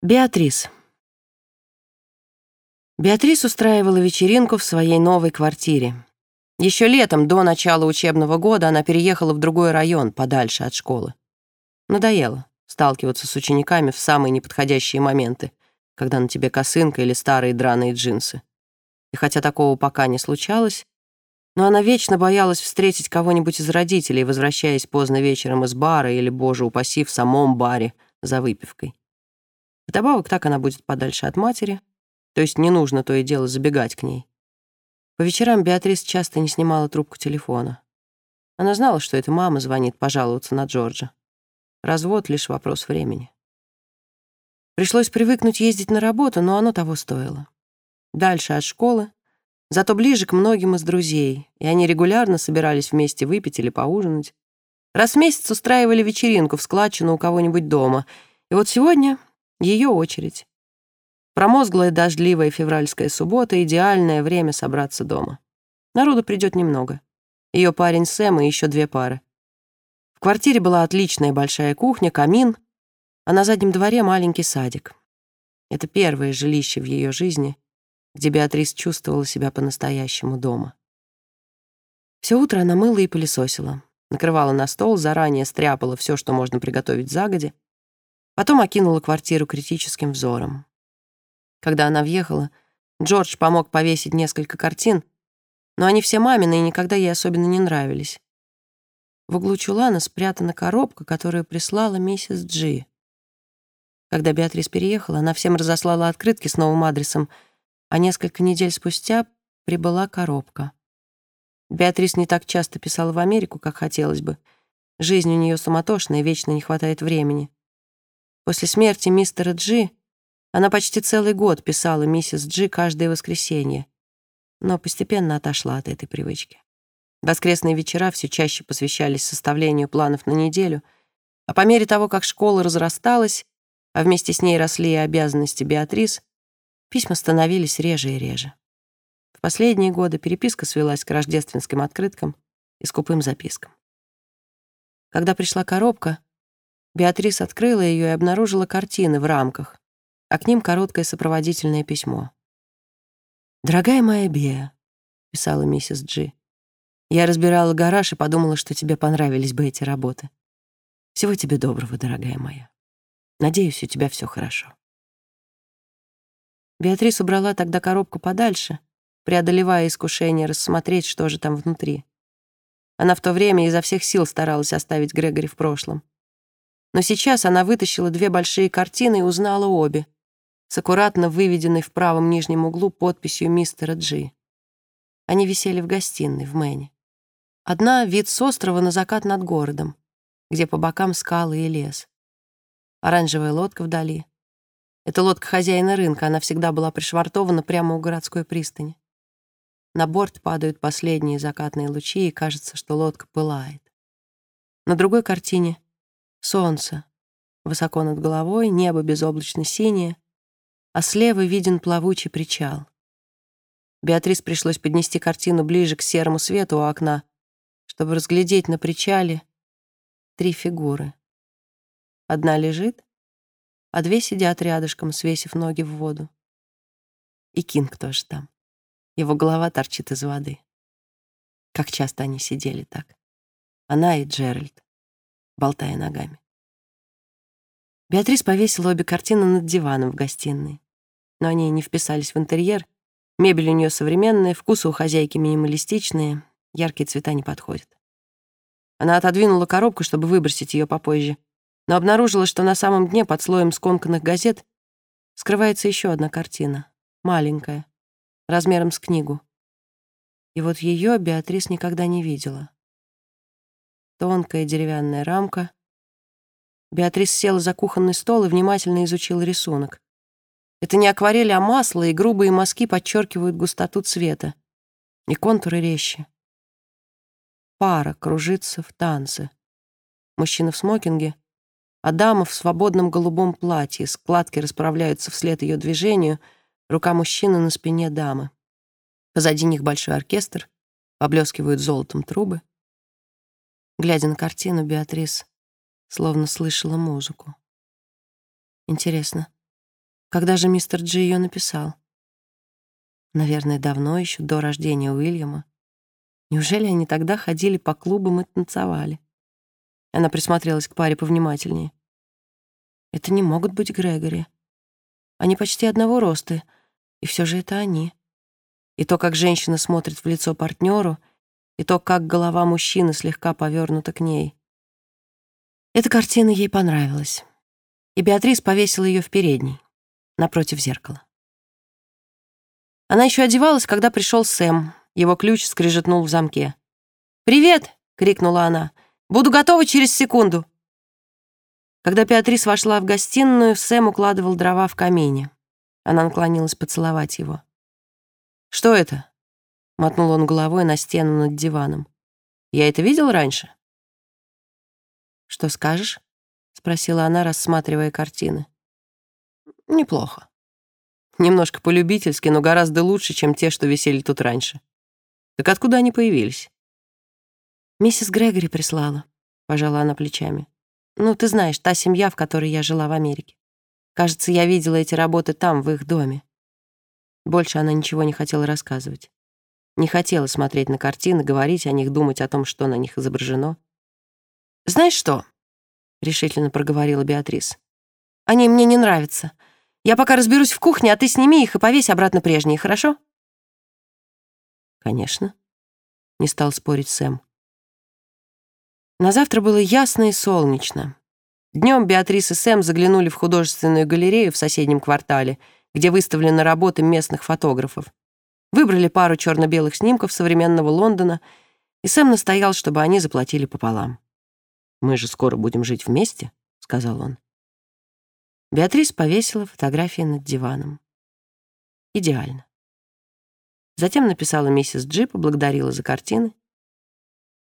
Беатрис. Беатрис устраивала вечеринку в своей новой квартире. Еще летом, до начала учебного года, она переехала в другой район, подальше от школы. Надоело сталкиваться с учениками в самые неподходящие моменты, когда на тебе косынка или старые драные джинсы. И хотя такого пока не случалось, но она вечно боялась встретить кого-нибудь из родителей, возвращаясь поздно вечером из бара или, боже упаси, в самом баре за выпивкой. Вдобавок так она будет подальше от матери, то есть не нужно то и дело забегать к ней. По вечерам Беатрис часто не снимала трубку телефона. Она знала, что это мама звонит пожаловаться на Джорджа. Развод — лишь вопрос времени. Пришлось привыкнуть ездить на работу, но оно того стоило. Дальше от школы, зато ближе к многим из друзей, и они регулярно собирались вместе выпить или поужинать. Раз в месяц устраивали вечеринку в складчину у кого-нибудь дома. И вот сегодня ее очередь. Промозглая дождливая февральская суббота — идеальное время собраться дома. Народу придет немного. Ее парень Сэм и еще две пары. В квартире была отличная большая кухня, камин, а на заднем дворе маленький садик. Это первое жилище в ее жизни, где Беатрис чувствовала себя по-настоящему дома. Все утро она мыла и пылесосила, накрывала на стол, заранее стряпала все, что можно приготовить загоди, Потом окинула квартиру критическим взором. Когда она въехала, Джордж помог повесить несколько картин, но они все мамины и никогда ей особенно не нравились. В углу чулана спрятана коробка, которую прислала миссис Джи. Когда Беатрис переехала, она всем разослала открытки с новым адресом, а несколько недель спустя прибыла коробка. Беатрис не так часто писала в Америку, как хотелось бы. Жизнь у нее суматошная, вечно не хватает времени. После смерти мистера Джи она почти целый год писала миссис Джи каждое воскресенье, но постепенно отошла от этой привычки. Воскресные вечера все чаще посвящались составлению планов на неделю, а по мере того, как школа разрасталась, а вместе с ней росли и обязанности Беатрис, письма становились реже и реже. В последние годы переписка свелась к рождественским открыткам и скупым запискам. Когда пришла коробка, Беатрис открыла ее и обнаружила картины в рамках, а к ним короткое сопроводительное письмо. «Дорогая моя Беа», — писала миссис Джи, «я разбирала гараж и подумала, что тебе понравились бы эти работы. Всего тебе доброго, дорогая моя. Надеюсь, у тебя все хорошо». Беатрис убрала тогда коробку подальше, преодолевая искушение рассмотреть, что же там внутри. Она в то время изо всех сил старалась оставить Грегори в прошлом. Но сейчас она вытащила две большие картины и узнала обе, с аккуратно выведенной в правом нижнем углу подписью мистера Джи. Они висели в гостиной в Мэне. Одна — вид с острова на закат над городом, где по бокам скалы и лес. Оранжевая лодка вдали. Это лодка хозяина рынка, она всегда была пришвартована прямо у городской пристани. На борт падают последние закатные лучи, и кажется, что лодка пылает. На другой картине Солнце. Высоко над головой, небо безоблачно синее, а слева виден плавучий причал. Беатрис пришлось поднести картину ближе к серому свету у окна, чтобы разглядеть на причале три фигуры. Одна лежит, а две сидят рядышком, свесив ноги в воду. И Кинг тоже там. Его голова торчит из воды. Как часто они сидели так. Она и Джеральд болтая ногами. Беатрис повесила обе картины над диваном в гостиной. Но они не вписались в интерьер. Мебель у нее современная, вкусы у хозяйки минималистичные, яркие цвета не подходят. Она отодвинула коробку, чтобы выбросить ее попозже, но обнаружила, что на самом дне под слоем скомканных газет скрывается еще одна картина, маленькая, размером с книгу. И вот ее Беатрис никогда не видела тонкая деревянная рамка. Беатрис села за кухонный стол и внимательно изучила рисунок. Это не акварель, а масло, и грубые мазки подчеркивают густоту цвета. И контуры резче. Пара кружится в танце. Мужчина в смокинге, а дама в свободном голубом платье. Складки расправляются вслед ее движению, рука мужчины на спине дамы. Позади них большой оркестр, поблескивают золотом трубы. Глядя на картину, Беатрис словно слышала музыку. Интересно, Когда же мистер Джи ее написал? Наверное, давно, еще до рождения Уильяма. Неужели они тогда ходили по клубам и танцевали? Она присмотрелась к паре повнимательнее. Это не могут быть Грегори. Они почти одного роста, и все же это они. И то, как женщина смотрит в лицо партнеру, и то, как голова мужчины слегка повернута к ней. Эта картина ей понравилась, и Беатрис повесила ее в передней, напротив зеркала. Она еще одевалась, когда пришел Сэм. Его ключ скрежетнул в замке. «Привет!» — крикнула она. «Буду готова через секунду!» Когда Беатрис вошла в гостиную, Сэм укладывал дрова в камине. Она наклонилась поцеловать его. «Что это?» — мотнул он головой на стену над диваном. «Я это видел раньше?» «Что скажешь?» — спросила она, рассматривая картины. «Неплохо. Немножко полюбительски, но гораздо лучше, чем те, что висели тут раньше. Так откуда они появились?» «Миссис Грегори прислала», — пожала она плечами. «Ну, ты знаешь, та семья, в которой я жила в Америке. Кажется, я видела эти работы там, в их доме». Больше она ничего не хотела рассказывать. Не хотела смотреть на картины, говорить о них, думать о том, что на них изображено. «Знаешь что?» — решительно проговорила Беатрис. «Они мне не нравятся. Я пока разберусь в кухне, а ты сними их и повесь обратно прежние, хорошо?» «Конечно», — не стал спорить Сэм. На завтра было ясно и солнечно. Днем Беатрис и Сэм заглянули в художественную галерею в соседнем квартале, где выставлены работы местных фотографов. Выбрали пару черно-белых снимков современного Лондона, и Сэм настоял, чтобы они заплатили пополам. «Мы же скоро будем жить вместе», — сказал он. Беатрис повесила фотографии над диваном. Идеально. Затем написала миссис Джи, поблагодарила за картины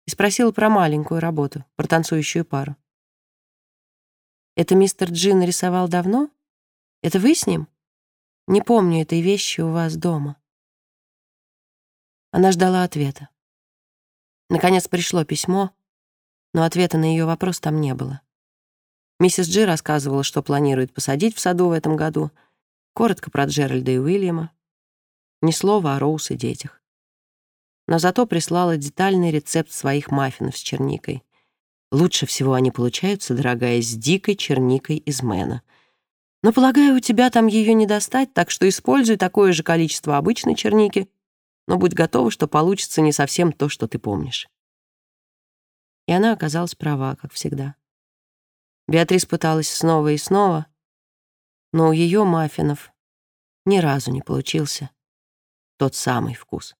и спросила про маленькую работу, про танцующую пару. «Это мистер Джи нарисовал давно? Это вы с ним? Не помню этой вещи у вас дома». Она ждала ответа. Наконец пришло письмо, но ответа на ее вопрос там не было. Миссис Джи рассказывала, что планирует посадить в саду в этом году, коротко про Джеральда и Уильяма, ни слова о Роуз и детях. Но зато прислала детальный рецепт своих маффинов с черникой. Лучше всего они получаются, дорогая, с дикой черникой из Мэна. Но, полагаю, у тебя там ее не достать, так что используй такое же количество обычной черники, но будь готова, что получится не совсем то, что ты помнишь. И она оказалась права, как всегда. Беатрис пыталась снова и снова, но у ее маффинов ни разу не получился тот самый вкус.